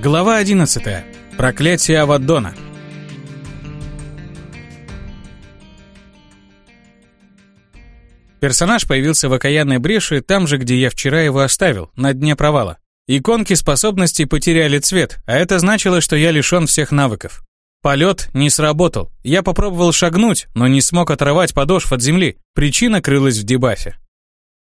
Глава 11. Проклятие Аваддона. Персонаж появился в окаянной бреши там же, где я вчера его оставил, на дне провала. Иконки способностей потеряли цвет, а это значило, что я лишён всех навыков. Полет не сработал. Я попробовал шагнуть, но не смог оторвать подошв от земли. Причина крылась в дебафе.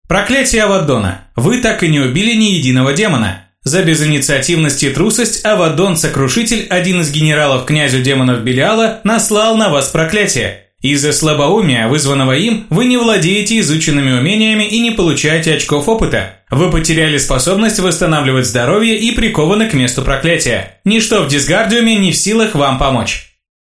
Проклятие Аваддона. Вы так и не убили ни единого демона. За безинициативность и трусость Авадон-сокрушитель, один из генералов князю демонов Белиала, наслал на вас проклятие. Из-за слабоумия, вызванного им, вы не владеете изученными умениями и не получаете очков опыта. Вы потеряли способность восстанавливать здоровье и прикованы к месту проклятия. Ничто в дисгардиуме не в силах вам помочь.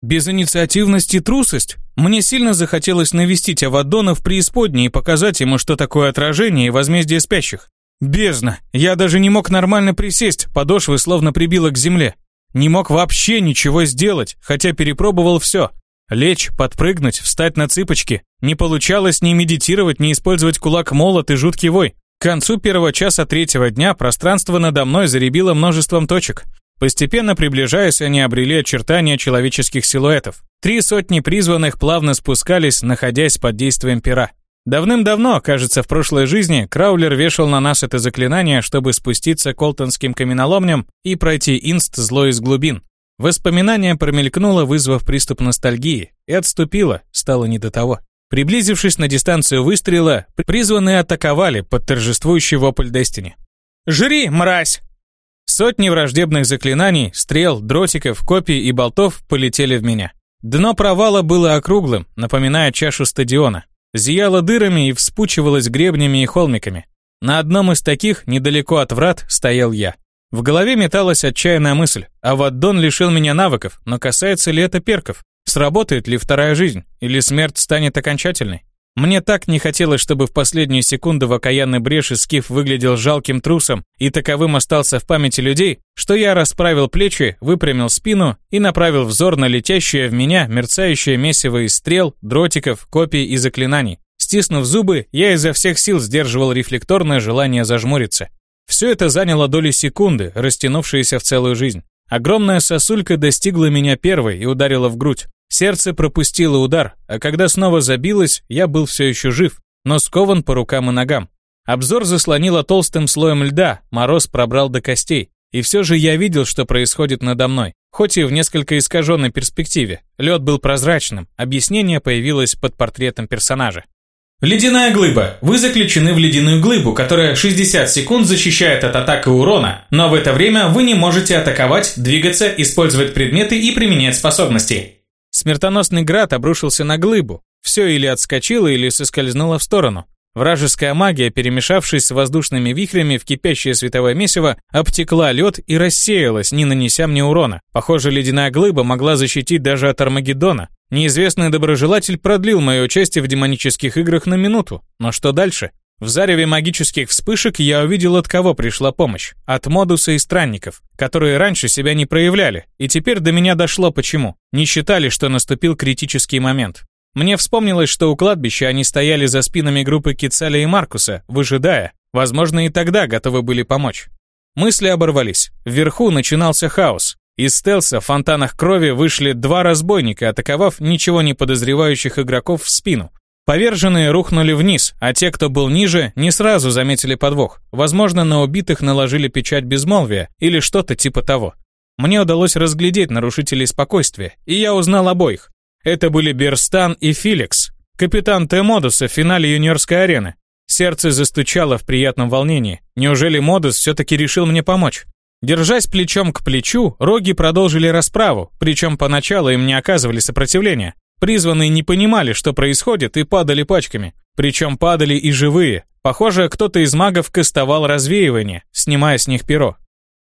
Безинициативность и трусость? Мне сильно захотелось навестить Авадона в преисподней и показать ему, что такое отражение и возмездие спящих. Бездна. Я даже не мог нормально присесть, подошвы словно прибило к земле. Не мог вообще ничего сделать, хотя перепробовал все. Лечь, подпрыгнуть, встать на цыпочки. Не получалось ни медитировать, ни использовать кулак-молот и жуткий вой. К концу первого часа третьего дня пространство надо мной заребило множеством точек. Постепенно приближаясь, они обрели очертания человеческих силуэтов. Три сотни призванных плавно спускались, находясь под действием пера. Давным-давно, кажется, в прошлой жизни, Краулер вешал на нас это заклинание, чтобы спуститься к Олтонским каменоломням и пройти инст зло из глубин. Воспоминание промелькнуло, вызвав приступ ностальгии, и отступило, стало не до того. Приблизившись на дистанцию выстрела, призванные атаковали под торжествующий вопль Дестини. «Жри, мразь!» Сотни враждебных заклинаний, стрел, дротиков, копий и болтов полетели в меня. Дно провала было округлым, напоминая чашу стадиона зияла дырами и вспучивалась гребнями и холмиками. На одном из таких, недалеко от врат, стоял я. В голове металась отчаянная мысль, а Ваддон лишил меня навыков, но касается ли это перков? Сработает ли вторая жизнь? Или смерть станет окончательной? Мне так не хотелось, чтобы в последние секунды в окаянной бреши Скиф выглядел жалким трусом и таковым остался в памяти людей, что я расправил плечи, выпрямил спину и направил взор на летящее в меня мерцающее месиво из стрел, дротиков, копий и заклинаний. Стиснув зубы, я изо всех сил сдерживал рефлекторное желание зажмуриться. Все это заняло доли секунды, растянувшиеся в целую жизнь. Огромная сосулька достигла меня первой и ударила в грудь. Сердце пропустило удар, а когда снова забилось, я был все еще жив, но скован по рукам и ногам. Обзор заслонило толстым слоем льда, мороз пробрал до костей. И все же я видел, что происходит надо мной, хоть и в несколько искаженной перспективе. Лед был прозрачным, объяснение появилось под портретом персонажа. Ледяная глыба. Вы заключены в ледяную глыбу, которая 60 секунд защищает от атак и урона, но в это время вы не можете атаковать, двигаться, использовать предметы и применять способности. Смертоносный град обрушился на глыбу. Все или отскочило, или соскользнуло в сторону. Вражеская магия, перемешавшись с воздушными вихрями в кипящее световое месиво, обтекла лед и рассеялась, не нанеся мне урона. Похоже, ледяная глыба могла защитить даже от Армагеддона. Неизвестный доброжелатель продлил мое участие в демонических играх на минуту. Но что дальше? В зареве магических вспышек я увидел, от кого пришла помощь. От Модуса и Странников, которые раньше себя не проявляли, и теперь до меня дошло почему. Не считали, что наступил критический момент. Мне вспомнилось, что у кладбища они стояли за спинами группы Кицаля и Маркуса, выжидая. Возможно, и тогда готовы были помочь. Мысли оборвались. Вверху начинался хаос. Из стелса в фонтанах крови вышли два разбойника, атаковав ничего не подозревающих игроков в спину. Поверженные рухнули вниз, а те, кто был ниже, не сразу заметили подвох. Возможно, на убитых наложили печать безмолвия или что-то типа того. Мне удалось разглядеть нарушителей спокойствия, и я узнал обоих. Это были Берстан и Филикс, капитан Т-модуса в финале юниорской арены. Сердце застучало в приятном волнении. Неужели Модус все-таки решил мне помочь? Держась плечом к плечу, роги продолжили расправу, причем поначалу им не оказывали сопротивления. Призванные не понимали, что происходит, и падали пачками. Причем падали и живые. Похоже, кто-то из магов кастовал развеивание, снимая с них перо.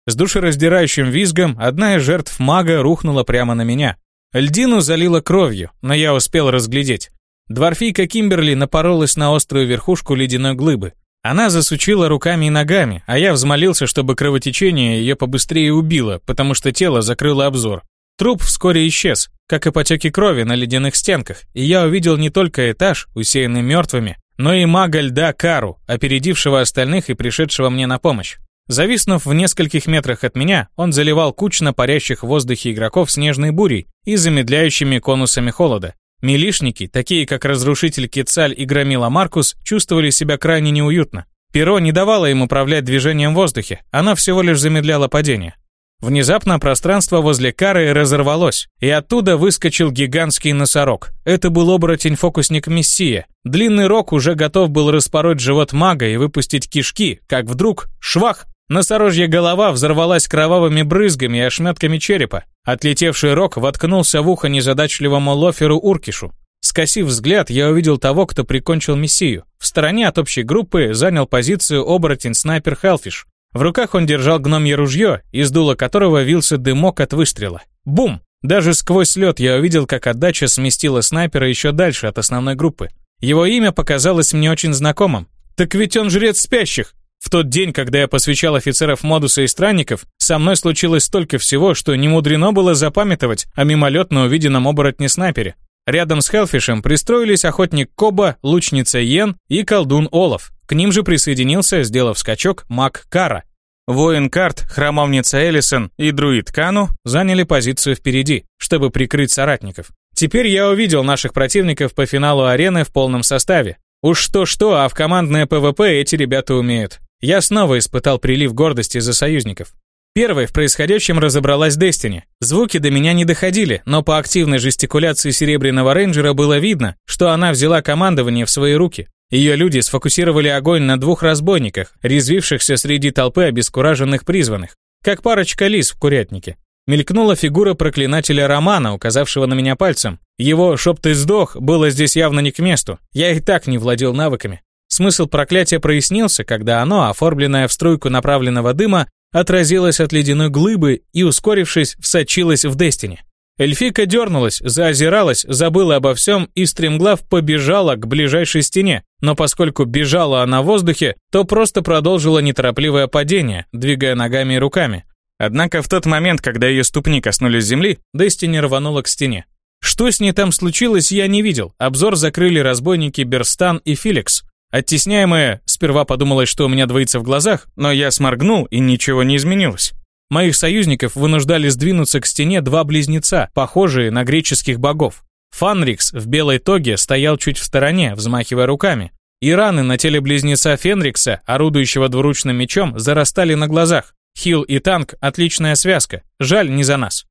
С душераздирающим визгом одна из жертв мага рухнула прямо на меня. Льдину залило кровью, но я успел разглядеть. Дворфийка Кимберли напоролась на острую верхушку ледяной глыбы. Она засучила руками и ногами, а я взмолился, чтобы кровотечение ее побыстрее убило, потому что тело закрыло обзор. Труп вскоре исчез, как и потеки крови на ледяных стенках, и я увидел не только этаж, усеянный мертвыми, но и мага льда Кару, опередившего остальных и пришедшего мне на помощь. Зависнув в нескольких метрах от меня, он заливал кучно парящих в воздухе игроков снежной бурей и замедляющими конусами холода. Милишники, такие как разрушитель Кецаль и громила Маркус, чувствовали себя крайне неуютно. Перо не давало им управлять движением в воздухе, оно всего лишь замедляло падение. Внезапно пространство возле кары разорвалось, и оттуда выскочил гигантский носорог. Это был оборотень-фокусник Мессия. Длинный рог уже готов был распороть живот мага и выпустить кишки, как вдруг, швах, носорожья голова взорвалась кровавыми брызгами и ошметками черепа. Отлетевший рог воткнулся в ухо незадачливому лоферу Уркишу. Скосив взгляд, я увидел того, кто прикончил Мессию. В стороне от общей группы занял позицию оборотень-снайпер Хелфиш. В руках он держал гномье ружье, из дула которого вился дымок от выстрела. Бум! Даже сквозь лед я увидел, как отдача сместила снайпера еще дальше от основной группы. Его имя показалось мне очень знакомым. Так ведь он жрец спящих. В тот день, когда я посвящал офицеров модуса и странников, со мной случилось столько всего, что не мудрено было запамятовать о мимолетно увиденном оборотне-снайпере. Рядом с Хелфишем пристроились охотник Коба, лучница Йен и колдун Олаф. К ним же присоединился, сделав скачок, маг Кара. Воин Карт, храмовница Элисон и друид Кану заняли позицию впереди, чтобы прикрыть соратников. Теперь я увидел наших противников по финалу арены в полном составе. Уж что-что, а в командное ПВП эти ребята умеют. Я снова испытал прилив гордости за союзников. Первой в происходящем разобралась Дестини. Звуки до меня не доходили, но по активной жестикуляции Серебряного Рейнджера было видно, что она взяла командование в свои руки. Ее люди сфокусировали огонь на двух разбойниках, резвившихся среди толпы обескураженных призванных, как парочка лис в курятнике. Мелькнула фигура проклинателя Романа, указавшего на меня пальцем. Его «чтоб ты сдох» было здесь явно не к месту. Я и так не владел навыками. Смысл проклятия прояснился, когда оно, оформленное в струйку направленного дыма, отразилась от ледяной глыбы и, ускорившись, всочилась в Дестине. Эльфика дернулась, заозиралась, забыла обо всем и стремглав побежала к ближайшей стене, но поскольку бежала она в воздухе, то просто продолжила неторопливое падение, двигая ногами и руками. Однако в тот момент, когда ее ступни коснулись земли, Дестини рванула к стене. Что с ней там случилось, я не видел. Обзор закрыли разбойники Берстан и Филикс. Оттесняемая, сперва подумалось, что у меня двоится в глазах, но я сморгнул, и ничего не изменилось. Моих союзников вынуждали сдвинуться к стене два близнеца, похожие на греческих богов. Фанрикс в белой тоге стоял чуть в стороне, взмахивая руками. И раны на теле близнеца Фенрикса, орудующего двуручным мечом, зарастали на глазах. Хил и танк – отличная связка. Жаль, не за нас.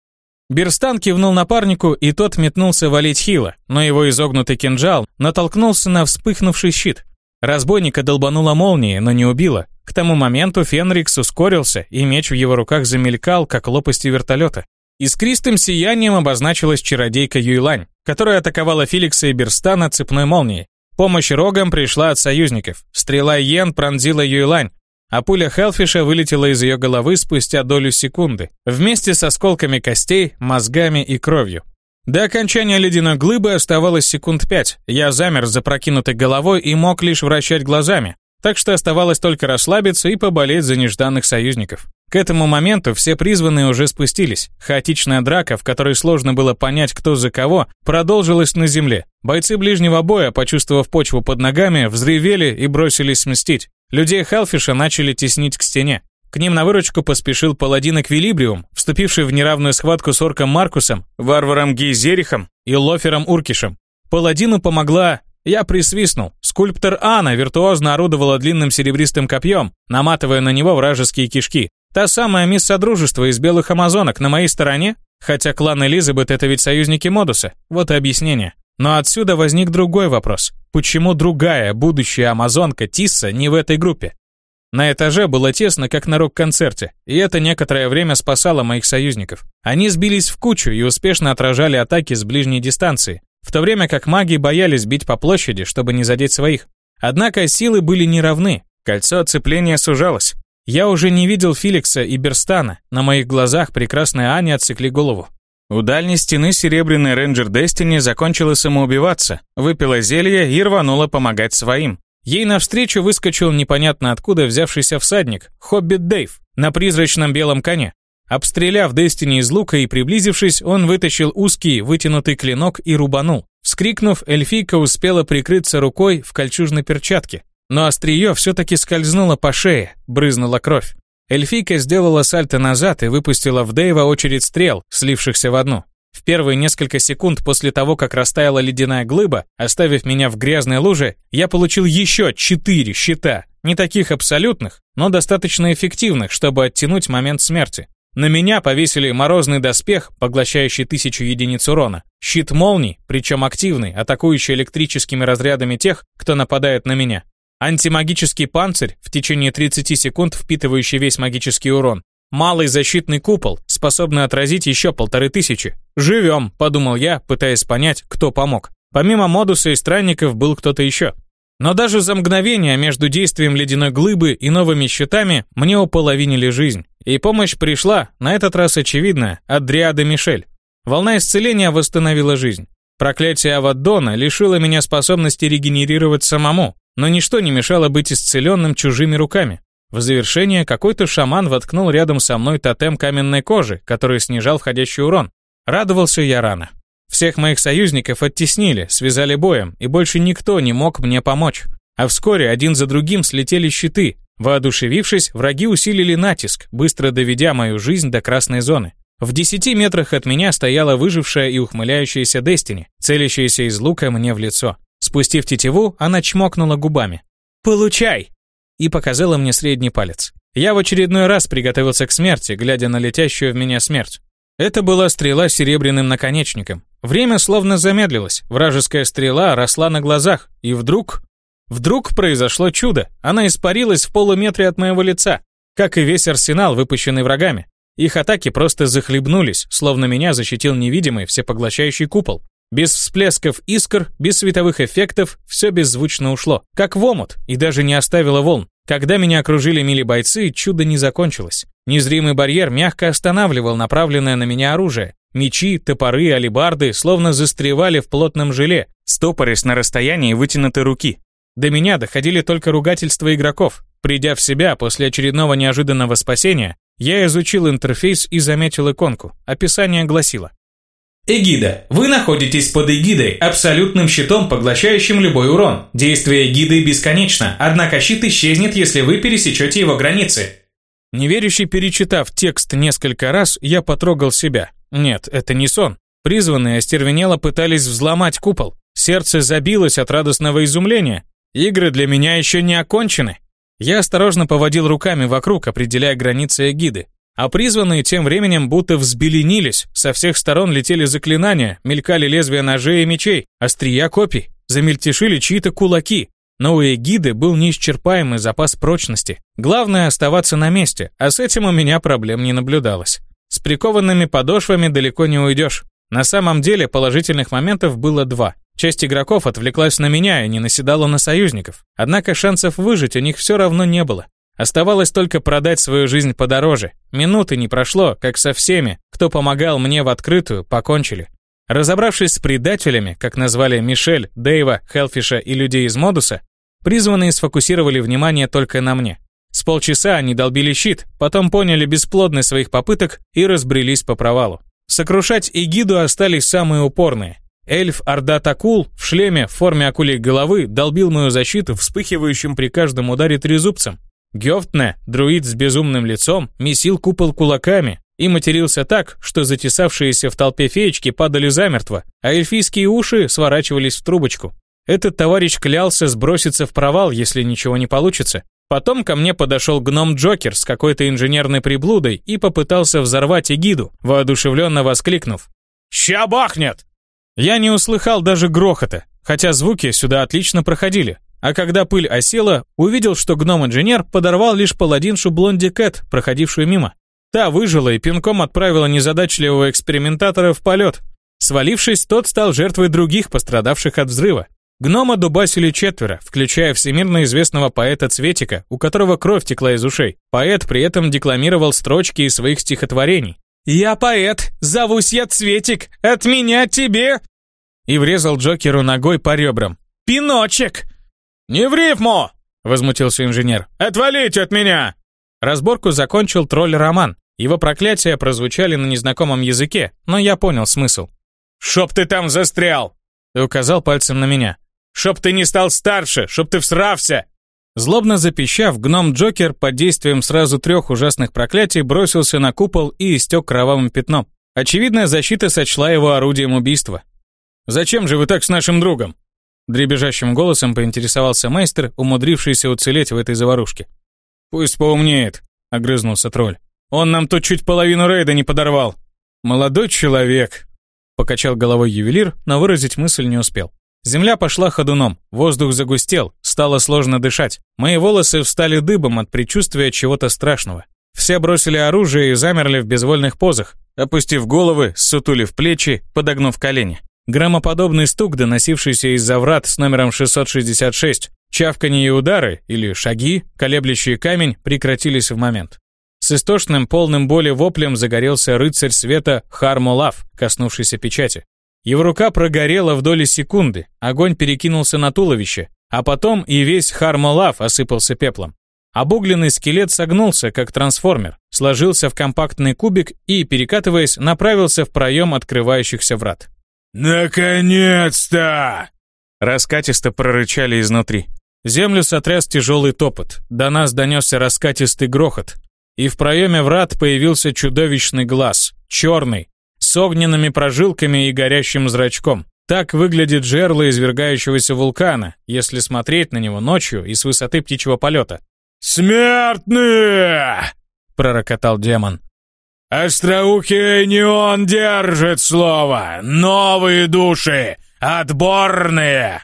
Берстан кивнул напарнику, и тот метнулся валить Хила, но его изогнутый кинжал натолкнулся на вспыхнувший щит. Разбойника долбанула молнией, но не убила. К тому моменту Фенрикс ускорился, и меч в его руках замелькал, как лопасти вертолета. Искристым сиянием обозначилась чародейка Юйлань, которая атаковала Филикса и Берстана цепной молнией. Помощь рогам пришла от союзников. Стрела Йен пронзила Юйлань, а пуля Хелфиша вылетела из ее головы спустя долю секунды, вместе с осколками костей, мозгами и кровью. До окончания ледяной глыбы оставалось секунд пять. Я замер с запрокинутой головой и мог лишь вращать глазами. Так что оставалось только расслабиться и поболеть за нежданных союзников. К этому моменту все призванные уже спустились. Хаотичная драка, в которой сложно было понять, кто за кого, продолжилась на земле. Бойцы ближнего боя, почувствовав почву под ногами, взревели и бросились мстить. Людей Хелфиша начали теснить к стене. К ним на выручку поспешил паладин Эквилибриум, вступивший в неравную схватку с орком Маркусом, варваром Гейзерихом и Лофером Уркишем. Паладину помогла... Я присвистнул. Скульптор Анна виртуозно орудовала длинным серебристым копьем, наматывая на него вражеские кишки. Та самая мисс Содружества из белых амазонок на моей стороне? Хотя клан Элизабет это ведь союзники Модуса. Вот и объяснение. Но отсюда возник другой вопрос. Почему другая, будущая амазонка Тисса не в этой группе? На этаже было тесно, как на рок-концерте, и это некоторое время спасало моих союзников. Они сбились в кучу и успешно отражали атаки с ближней дистанции, в то время как маги боялись бить по площади, чтобы не задеть своих. Однако силы были неравны, кольцо оцепления сужалось. Я уже не видел Филикса и Берстана, на моих глазах прекрасная Аня отсекли голову. У дальней стены серебряный рейнджер Дестини закончила самоубиваться, выпила зелье и рванула помогать своим. Ей навстречу выскочил непонятно откуда взявшийся всадник, Хоббит Дэйв, на призрачном белом коне. Обстреляв Дестини из лука и приблизившись, он вытащил узкий, вытянутый клинок и рубанул. Вскрикнув, эльфийка успела прикрыться рукой в кольчужной перчатке. Но острие все-таки скользнуло по шее, брызнула кровь. Эльфийка сделала сальто назад и выпустила в Дэйва очередь стрел, слившихся в одну. В первые несколько секунд после того, как растаяла ледяная глыба, оставив меня в грязной луже, я получил еще четыре щита, не таких абсолютных, но достаточно эффективных, чтобы оттянуть момент смерти. На меня повесили морозный доспех, поглощающий тысячу единиц урона, щит молний, причем активный, атакующий электрическими разрядами тех, кто нападает на меня, антимагический панцирь, в течение 30 секунд впитывающий весь магический урон, малый защитный купол, способный отразить еще полторы тысячи. «Живем», — подумал я, пытаясь понять, кто помог. Помимо модуса и странников был кто-то еще. Но даже за мгновение между действием ледяной глыбы и новыми щитами мне уполовинили жизнь. И помощь пришла, на этот раз очевидно, от Дриады Мишель. Волна исцеления восстановила жизнь. Проклятие Аваддона лишило меня способности регенерировать самому, но ничто не мешало быть исцеленным чужими руками. В завершение какой-то шаман воткнул рядом со мной тотем каменной кожи, который снижал входящий урон. Радовался я рано. Всех моих союзников оттеснили, связали боем, и больше никто не мог мне помочь. А вскоре один за другим слетели щиты. Воодушевившись, враги усилили натиск, быстро доведя мою жизнь до красной зоны. В десяти метрах от меня стояла выжившая и ухмыляющаяся Дестини, целящаяся из лука мне в лицо. Спустив тетиву, она чмокнула губами. «Получай!» и показала мне средний палец. Я в очередной раз приготовился к смерти, глядя на летящую в меня смерть. Это была стрела с серебряным наконечником. Время словно замедлилось, вражеская стрела росла на глазах, и вдруг... Вдруг произошло чудо, она испарилась в полуметре от моего лица, как и весь арсенал, выпущенный врагами. Их атаки просто захлебнулись, словно меня защитил невидимый всепоглощающий купол. Без всплесков искр, без световых эффектов, все беззвучно ушло, как в омут, и даже не оставило волн. Когда меня окружили мили-бойцы, чудо не закончилось. Незримый барьер мягко останавливал направленное на меня оружие. Мечи, топоры, алебарды словно застревали в плотном желе, стопорясь на расстоянии вытянутой руки. До меня доходили только ругательства игроков. Придя в себя после очередного неожиданного спасения, я изучил интерфейс и заметил иконку. Описание гласило Эгида. Вы находитесь под эгидой, абсолютным щитом, поглощающим любой урон. Действие эгиды бесконечно, однако щит исчезнет, если вы пересечете его границы. Неверящий перечитав текст несколько раз, я потрогал себя. Нет, это не сон. Призванные остервенело пытались взломать купол. Сердце забилось от радостного изумления. Игры для меня еще не окончены. Я осторожно поводил руками вокруг, определяя границы эгиды. А призванные тем временем будто взбеленились, со всех сторон летели заклинания, мелькали лезвия ножей и мечей, острия копий, замельтешили чьи-то кулаки. Но у эгиды был неисчерпаемый запас прочности. Главное оставаться на месте, а с этим у меня проблем не наблюдалось. С прикованными подошвами далеко не уйдешь. На самом деле положительных моментов было два. Часть игроков отвлеклась на меня и не наседала на союзников. Однако шансов выжить у них все равно не было. Оставалось только продать свою жизнь подороже. Минуты не прошло, как со всеми, кто помогал мне в открытую, покончили. Разобравшись с предателями, как назвали Мишель, Дэйва, Хелфиша и людей из Модуса, призванные сфокусировали внимание только на мне. С полчаса они долбили щит, потом поняли бесплодность своих попыток и разбрелись по провалу. Сокрушать эгиду остались самые упорные. Эльф Ардат Акул в шлеме в форме акулей головы долбил мою защиту вспыхивающим при каждом ударе трезубцем, Гёфтне, друид с безумным лицом, месил купол кулаками и матерился так, что затесавшиеся в толпе феечки падали замертво, а эльфийские уши сворачивались в трубочку. Этот товарищ клялся сброситься в провал, если ничего не получится. Потом ко мне подошел гном Джокер с какой-то инженерной приблудой и попытался взорвать эгиду, воодушевленно воскликнув «Ща бахнет!». Я не услыхал даже грохота, хотя звуки сюда отлично проходили. А когда пыль осела, увидел, что гном-инженер подорвал лишь паладиншу Блонди Кэт, проходившую мимо. Та выжила и пинком отправила незадачливого экспериментатора в полет. Свалившись, тот стал жертвой других пострадавших от взрыва. Гнома дубасили четверо, включая всемирно известного поэта Цветика, у которого кровь текла из ушей. Поэт при этом декламировал строчки из своих стихотворений. «Я поэт, зовусь я Цветик, от меня тебе!» И врезал Джокеру ногой по ребрам. «Пиночек!» «Не в рифму!» — возмутился инженер. «Отвалите от меня!» Разборку закончил тролль Роман. Его проклятия прозвучали на незнакомом языке, но я понял смысл. «Чтоб ты там застрял!» — указал пальцем на меня. «Чтоб ты не стал старше, чтоб ты всрався!» Злобно запищав, гном-джокер под действием сразу трех ужасных проклятий бросился на купол и истек кровавым пятном. Очевидно, защита сочла его орудием убийства. «Зачем же вы так с нашим другом?» Дребежащим голосом поинтересовался мейстер, умудрившийся уцелеть в этой заварушке. «Пусть поумнеет», — огрызнулся тролль. «Он нам тут чуть половину рейда не подорвал». «Молодой человек», — покачал головой ювелир, но выразить мысль не успел. Земля пошла ходуном, воздух загустел, стало сложно дышать. Мои волосы встали дыбом от предчувствия чего-то страшного. Все бросили оружие и замерли в безвольных позах, опустив головы, сутулив плечи, подогнув колени. Громоподобный стук, доносившийся из-за врат с номером 666, чавканье и удары, или шаги, колеблющие камень, прекратились в момент. С истошным, полным боли воплем загорелся рыцарь света Хармолав, коснувшийся печати. Его рука прогорела в доли секунды, огонь перекинулся на туловище, а потом и весь Хармолав осыпался пеплом. Обугленный скелет согнулся, как трансформер, сложился в компактный кубик и, перекатываясь, направился в проем открывающихся врат. «Наконец-то!» Раскатисто прорычали изнутри. Землю сотряс тяжелый топот, до нас донесся раскатистый грохот, и в проеме врат появился чудовищный глаз, черный, с огненными прожилками и горящим зрачком. Так выглядит жерло извергающегося вулкана, если смотреть на него ночью и с высоты птичьего полета. «Смертные!» — пророкотал демон. «Остроухий не он держит слово! Новые души! Отборные!»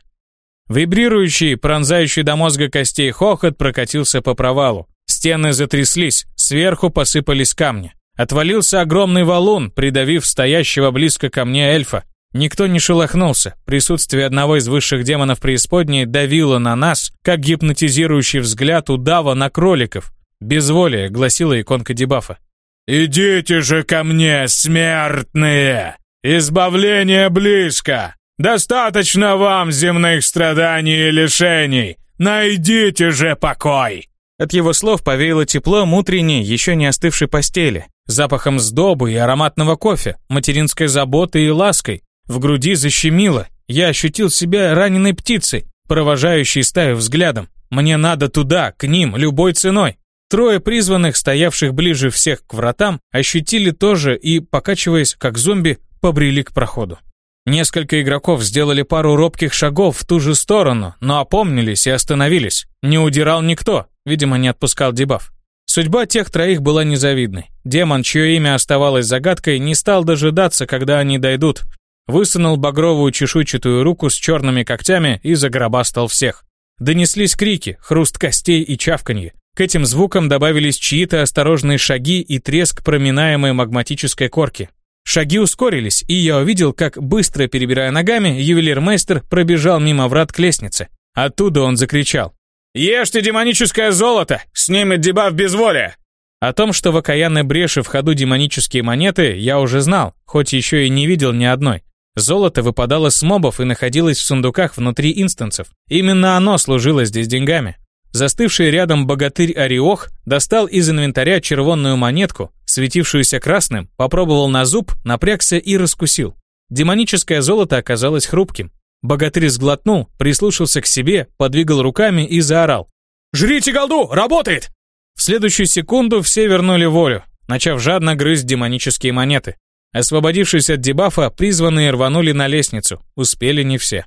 Вибрирующий, пронзающий до мозга костей хохот прокатился по провалу. Стены затряслись, сверху посыпались камни. Отвалился огромный валун, придавив стоящего близко ко мне эльфа. Никто не шелохнулся. Присутствие одного из высших демонов преисподней давило на нас, как гипнотизирующий взгляд удава на кроликов. Безволие, гласила иконка дебафа. «Идите же ко мне, смертные! Избавление близко! Достаточно вам земных страданий и лишений! Найдите же покой!» От его слов повеяло теплом утренней, еще не остывшей постели, запахом сдобы и ароматного кофе, материнской заботой и лаской. В груди защемило, я ощутил себя раненой птицей, провожающей стаю взглядом. Мне надо туда, к ним, любой ценой. Трое призванных, стоявших ближе всех к вратам, ощутили тоже и, покачиваясь как зомби, побрели к проходу. Несколько игроков сделали пару робких шагов в ту же сторону, но опомнились и остановились. Не удирал никто, видимо, не отпускал дебаф. Судьба тех троих была незавидной. Демон, чье имя оставалось загадкой, не стал дожидаться, когда они дойдут. Высунул багровую чешуйчатую руку с черными когтями и загробастал всех. Донеслись крики, хруст костей и чавканье. К этим звукам добавились чьи-то осторожные шаги и треск проминаемой магматической корки. Шаги ускорились, и я увидел, как, быстро перебирая ногами, ювелир-мейстер пробежал мимо врат к лестнице. Оттуда он закричал. «Ешьте демоническое золото! Снимет дебаф безволия!» О том, что в окаянной бреши в ходу демонические монеты, я уже знал, хоть еще и не видел ни одной. Золото выпадало с мобов и находилось в сундуках внутри инстансов. Именно оно служило здесь деньгами. Застывший рядом богатырь Ариох достал из инвентаря червонную монетку, светившуюся красным, попробовал на зуб, напрягся и раскусил. Демоническое золото оказалось хрупким. Богатырь сглотнул, прислушался к себе, подвигал руками и заорал. «Жрите голду! Работает!» В следующую секунду все вернули волю, начав жадно грызть демонические монеты. Освободившись от дебафа, призванные рванули на лестницу. Успели не все.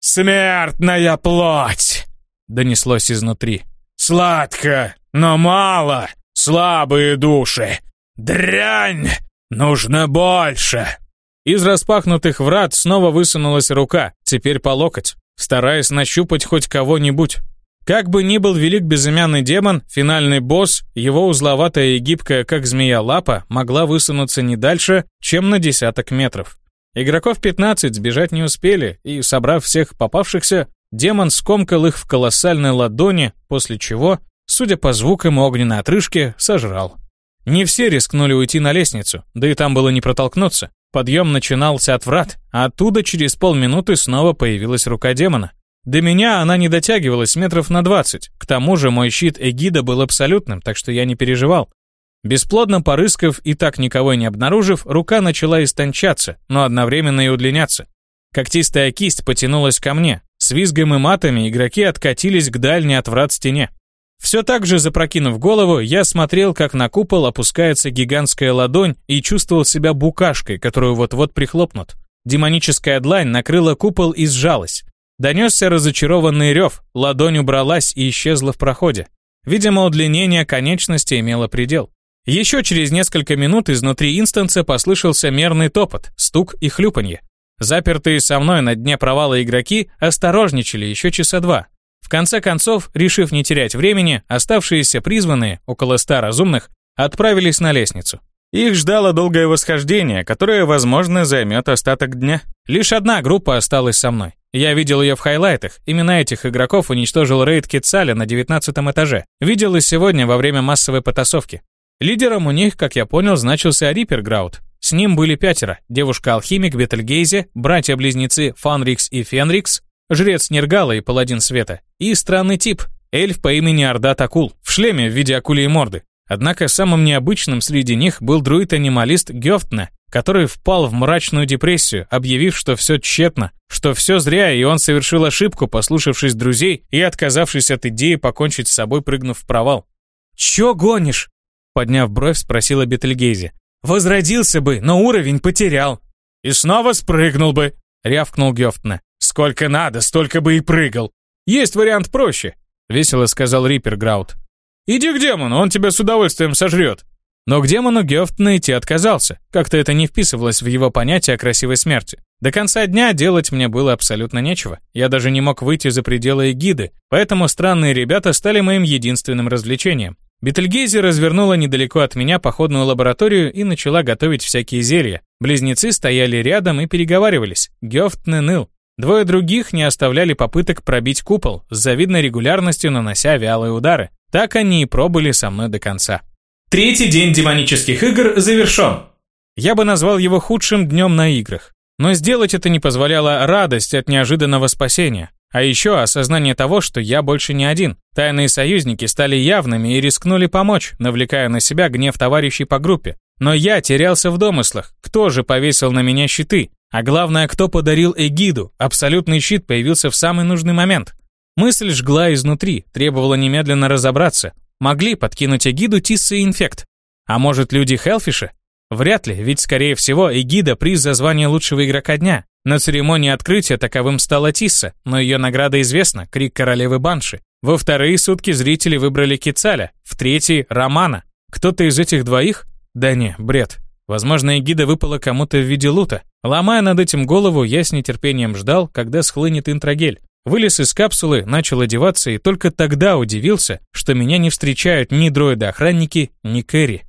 «Смертная плоть!» донеслось изнутри. «Сладко, но мало! Слабые души! Дрянь! Нужно больше!» Из распахнутых врат снова высунулась рука, теперь по локоть, стараясь нащупать хоть кого-нибудь. Как бы ни был велик безымянный демон, финальный босс, его узловатая и гибкая, как змея лапа, могла высунуться не дальше, чем на десяток метров. Игроков 15 сбежать не успели, и, собрав всех попавшихся, Демон скомкал их в колоссальной ладони, после чего, судя по звукам огненной отрыжке, сожрал. Не все рискнули уйти на лестницу, да и там было не протолкнуться. Подъем начинался от врат, а оттуда через полминуты снова появилась рука демона. До меня она не дотягивалась метров на двадцать. К тому же мой щит эгида был абсолютным, так что я не переживал. Бесплодно порыскав и так никого не обнаружив, рука начала истончаться, но одновременно и удлиняться. Когтистая кисть потянулась ко мне, С визгом и матами игроки откатились к дальней от врат стене. Все так же, запрокинув голову, я смотрел, как на купол опускается гигантская ладонь и чувствовал себя букашкой, которую вот-вот прихлопнут. Демоническая длань накрыла купол и сжалась. Донесся разочарованный рев, ладонь убралась и исчезла в проходе. Видимо, удлинение конечности имело предел. Еще через несколько минут изнутри инстанса послышался мерный топот, стук и хлюпанье. Запертые со мной на дне провала игроки осторожничали еще часа два, в конце концов, решив не терять времени, оставшиеся призванные, около ста разумных, отправились на лестницу. Их ждало долгое восхождение, которое, возможно, займет остаток дня. Лишь одна группа осталась со мной. Я видел ее в хайлайтах. Именно этих игроков уничтожил рейд Китсаля на 19 этаже. Видел и сегодня во время массовой потасовки. Лидером у них, как я понял, значился Риппер Граут. С ним были пятеро. Девушка-алхимик Бетельгейзе, братья-близнецы Фанрикс и Фенрикс, жрец Нергала и паладин света, и странный тип, эльф по имени Ордат Акул, в шлеме в виде акулии морды. Однако самым необычным среди них был друид-анималист Гёфтне, который впал в мрачную депрессию, объявив, что все тщетно, что все зря, и он совершил ошибку, послушавшись друзей и отказавшись от идеи покончить с собой, прыгнув в провал. «Чё гонишь?» Подняв бровь, спросила Бетельгейзе. «Возродился бы, но уровень потерял». «И снова спрыгнул бы», — рявкнул Гёфтне. «Сколько надо, столько бы и прыгал. Есть вариант проще», — весело сказал Риппер Граут. «Иди к демону, он тебя с удовольствием сожрет». Но к демону Гёфтна идти отказался. Как-то это не вписывалось в его понятие о красивой смерти. До конца дня делать мне было абсолютно нечего. Я даже не мог выйти за пределы эгиды, поэтому странные ребята стали моим единственным развлечением. Бетельгейзе развернула недалеко от меня походную лабораторию и начала готовить всякие зелья. Близнецы стояли рядом и переговаривались. Гёфтне ныл. Двое других не оставляли попыток пробить купол, с завидной регулярностью нанося вялые удары. Так они и пробыли со мной до конца. Третий день демонических игр завершен. Я бы назвал его худшим днем на играх. Но сделать это не позволяла радость от неожиданного спасения. А еще осознание того, что я больше не один. Тайные союзники стали явными и рискнули помочь, навлекая на себя гнев товарищей по группе. Но я терялся в домыслах. Кто же повесил на меня щиты? А главное, кто подарил эгиду? Абсолютный щит появился в самый нужный момент. Мысль жгла изнутри, требовала немедленно разобраться. Могли подкинуть эгиду Тисса и Инфект. А может, люди Хелфиша? Вряд ли, ведь, скорее всего, эгида – приз за звание лучшего игрока дня. На церемонии открытия таковым стала Тисса, но ее награда известна – крик королевы Банши. Во вторые сутки зрители выбрали Кицаля, в третьи – Романа. Кто-то из этих двоих? Да не, бред. Возможно, эгида выпала кому-то в виде лута. Ломая над этим голову, я с нетерпением ждал, когда схлынет интрагель. Вылез из капсулы, начал одеваться и только тогда удивился, что меня не встречают ни дроиды-охранники, ни Кэрри.